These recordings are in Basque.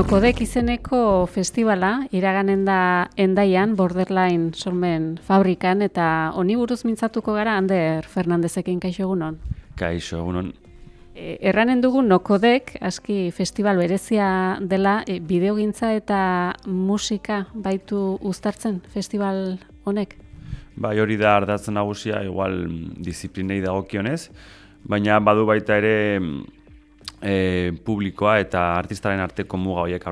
Nokodek izeneko festivala iraganen da endaian Borderline sormen fabrikan eta honi buruz mintzatuko gara Ander Fernandezekin kaixo egunon. Kaixo egunon. E, erranen dugu Nokodek aski festival berezia dela e, bideogintza eta musika baitu uztartzen festival honek. Bai, hori da ardatzen nagusia igual disiplinei dagokionez, baina badu baita ere e, publikoa eta artistaren arteko muga horiek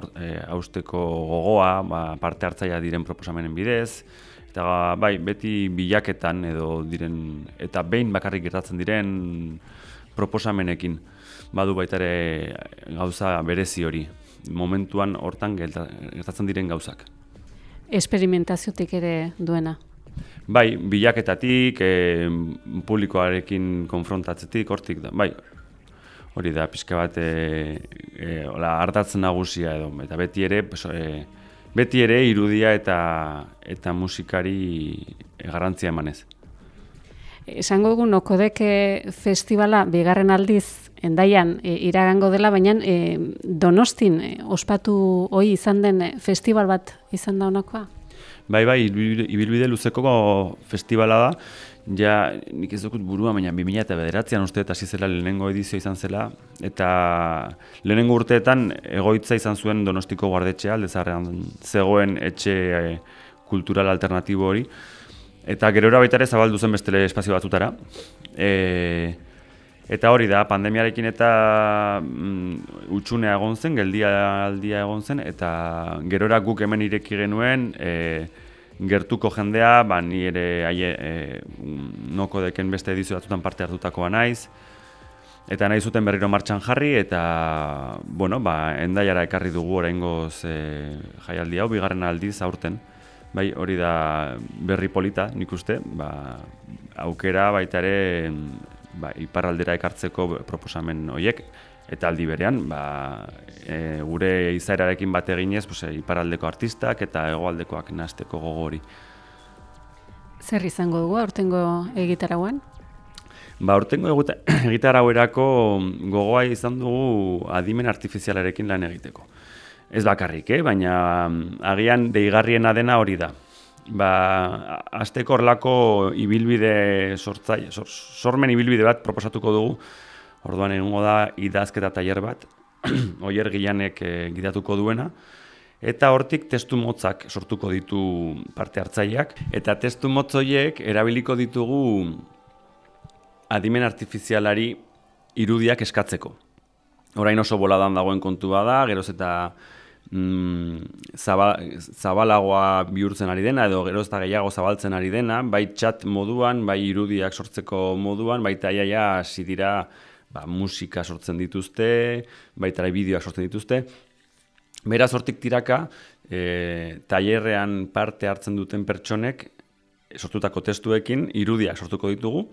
hausteko gogoa, ba, parte hartzaia diren proposamenen bidez, eta bai, beti bilaketan edo diren, eta behin bakarrik gertatzen diren proposamenekin badu baita ere gauza berezi hori, momentuan hortan gertatzen diren gauzak. Esperimentaziotik ere duena? Bai, bilaketatik, e, publikoarekin konfrontatzetik, hortik da, bai, hori da pixka bat e, e, ola, hartatzen nagusia edo eta beti ere e, beti ere irudia eta eta musikari garrantzia emanez. Esango dugu nokodeke festivala bigarren aldiz endaian e, iragango dela, baina e, donostin e, ospatu hoi izan den festival bat izan da honakoa? Bai, bai, ibilbide luzeko festivala da, Ja, nik ez dukut burua, baina 2000 eta bederatzean uste eta zela lehenengo edizio izan zela, eta lehenengo urteetan egoitza izan zuen donostiko guardetxea, aldezarrean zegoen etxe e, kultural alternatibo hori, eta gerora baita ere zabaldu zen bestele espazio batzutara. E, eta hori da, pandemiarekin eta mm, utxunea egon zen, geldia aldia egon zen, eta gerora guk hemen ireki genuen, e, gertuko jendea, ba, ni ere aie, e, noko deken beste edizio batzutan parte hartutakoa naiz, eta nahi zuten berriro martxan jarri, eta, bueno, ba, endaiara ekarri dugu oraingoz e, jaialdi hau, bigarren aldiz aurten. Bai, hori da berri polita, nik uste, ba, aukera baita ere ba, iparraldera ekartzeko proposamen horiek, eta aldi berean, ba, e, gure izaerarekin bat eginez, pues, e, iparaldeko artistak eta hegoaldekoak nasteko gogori. Zer izango dugu aurtengo egitarauan? Ba, aurtengo egitarauerako gogoa izan dugu adimen artifizialarekin lan egiteko. Ez bakarrik, eh? baina mm, agian deigarriena dena hori da. Ba, azteko horlako ibilbide sortzai, sormen ibilbide bat proposatuko dugu, Orduan egongo da idazketa tailer bat, Oier Gilanek e, gidatuko duena eta hortik testu motzak sortuko ditu parte hartzaileak eta testu motz horiek erabiliko ditugu adimen artifizialari irudiak eskatzeko. Orain oso boladan dagoen kontua da, geroz eta mm, zabalagoa bihurtzen ari dena, edo geroz eta gehiago zabaltzen ari dena, bai txat moduan, bai irudiak sortzeko moduan, bai taiaia hasi dira ba, musika sortzen dituzte, baita bideoak sortzen dituzte. Beraz hortik tiraka, e, tailerrean parte hartzen duten pertsonek sortutako testuekin irudiak sortuko ditugu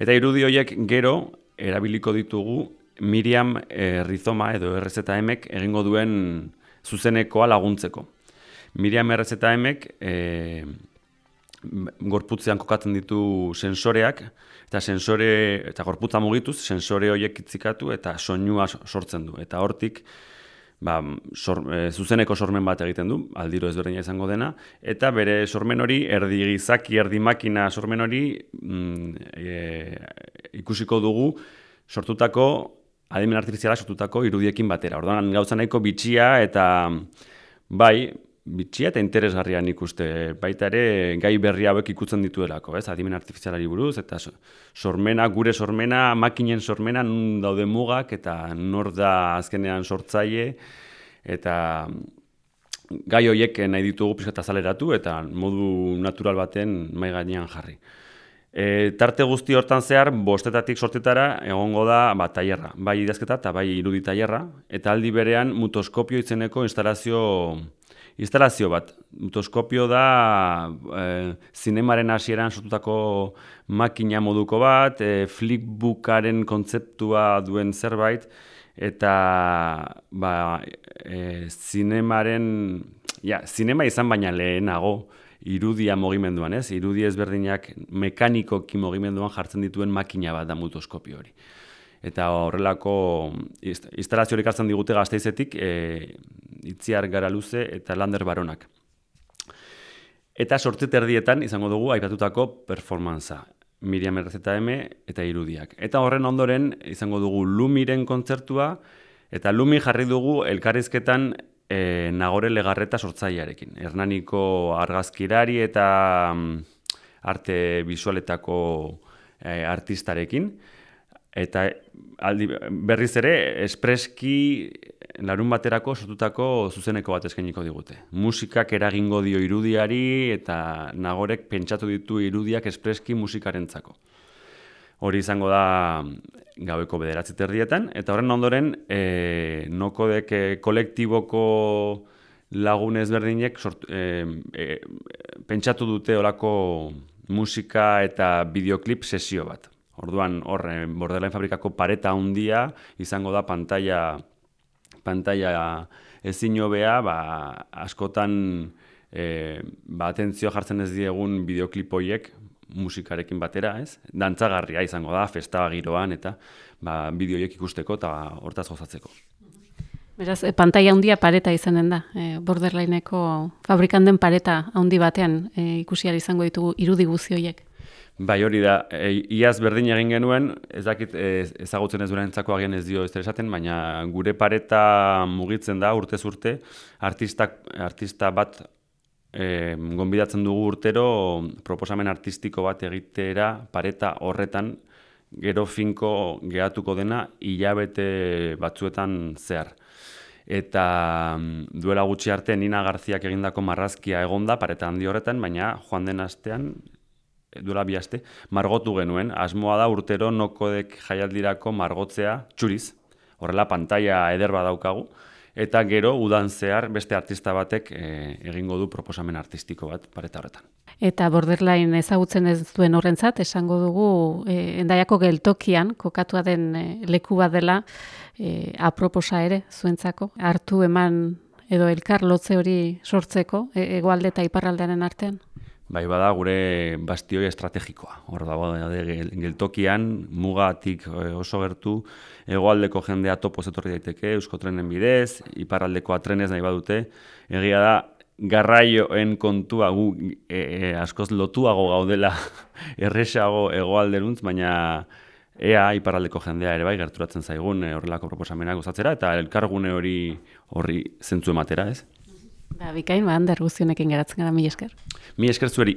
eta irudi horiek gero erabiliko ditugu Miriam e, Rizoma edo RZMek egingo duen zuzenekoa laguntzeko. Miriam RZMek e, gorputzean kokatzen ditu sensoreak, eta sensore, eta gorputza mugituz, sensore horiek itzikatu eta soinua sortzen du. Eta hortik, ba, sor, e, zuzeneko sormen bat egiten du, aldiro ezberdina izango dena, eta bere sormen hori, erdi gizaki, erdi makina sormen hori, mm, e, ikusiko dugu, sortutako, adimen artifiziala sortutako irudiekin batera. Orduan, gauza nahiko bitxia eta bai, bitxia eta interesgarria nik uste. Baita ere, gai berri hauek ikutzen dituelako, ez? Adimen artifizialari buruz, eta sormena, gure sormena, makinen sormena, nun daude mugak, eta nor da azkenean sortzaile, eta gai horiek nahi ditugu pixka azaleratu, eta modu natural baten mai gainean jarri. E, tarte guzti hortan zehar, bostetatik sortetara, egongo da ba, tailerra, bai idazketa eta bai irudi tailerra, eta aldi berean mutoskopio itzeneko instalazio instalazio bat. Mutoskopio da e, zinemaren hasieran sortutako makina moduko bat, e, flickbookaren kontzeptua duen zerbait, eta ba, e, zinemaren, ja, zinema izan baina lehenago, irudia mogimenduan, ez? Irudi ezberdinak mekanikoki mogimenduan jartzen dituen makina bat da mutoskopio hori. eta horrelako instalaziorik hartzen digute gazteizetik e, itziar gara luze eta lander baronak. Eta sortze erdietan izango dugu aipatutako performantza. Miriam Errezeta M eta irudiak. Eta horren ondoren izango dugu Lumiren kontzertua eta Lumi jarri dugu elkarrizketan e, nagore legarreta sortzailearekin. Hernaniko argazkirari eta mm, arte visualetako e, artistarekin. Eta aldi, berriz ere, espreski larun baterako sortutako zuzeneko bat eskainiko digute. Musikak eragingo dio irudiari eta nagorek pentsatu ditu irudiak espreski musikarentzako. Hori izango da gaueko bederatzi terdietan, eta horren ondoren e, nokodek e, kolektiboko lagun ezberdinek sort, e, e, pentsatu dute olako musika eta bideoklip sesio bat. Orduan, horre, bordelain fabrikako pareta handia izango da pantalla pantalla ezin hobea, ba, askotan e, ba, atentzio jartzen ez diegun bideoklipoiek musikarekin batera, ez? Dantzagarria izango da, festa giroan eta ba, bideoiek ikusteko eta hortaz gozatzeko. Beraz, e, pantalla handia pareta izanen da, e, borderlineko fabrikanden pareta handi batean e, ikusiari izango ditugu irudi guzioiek. Bai, hori da, e, iaz berdin egin genuen, ez dakit ezagutzen ez entzako agian ez dio ez esaten, baina gure pareta mugitzen da urtez urte, artista, artista bat e, gonbidatzen dugu urtero proposamen artistiko bat egitera pareta horretan gero finko gehatuko dena hilabete batzuetan zehar. Eta mm, duela gutxi arte Nina Garziak egindako marrazkia egonda pareta handi horretan, baina joan den astean duela bi aste, margotu genuen. Asmoa da urtero nokodek jaialdirako margotzea txuriz, horrela pantalla ederba daukagu, eta gero udan zehar beste artista batek e, egingo du proposamen artistiko bat pareta horretan. Eta borderline ezagutzen ez duen horrentzat, esango dugu e, endaiako geltokian, kokatua den e, leku bat dela, e, aproposa ere zuentzako, hartu eman edo elkar lotze hori sortzeko, e, egoalde eta iparraldearen artean? Bai bada gure bastioi estrategikoa. Hor dago geltokian mugatik eh, oso gertu hegoaldeko jendea topo etorri daiteke euskotrenen bidez, iparraldeko trenez nahi badute. Egia da garraioen kontua gu e, e, askoz lotuago gaudela erresago hegoalderuntz, baina ea iparraldeko jendea ere bai gerturatzen zaigun e, horrelako proposamenak gozatzera eta elkargune hori horri zentzu ematera, ez? Ba, bikain, ba, ander guztionekin geratzen gara, mi esker. Mi esker zueri.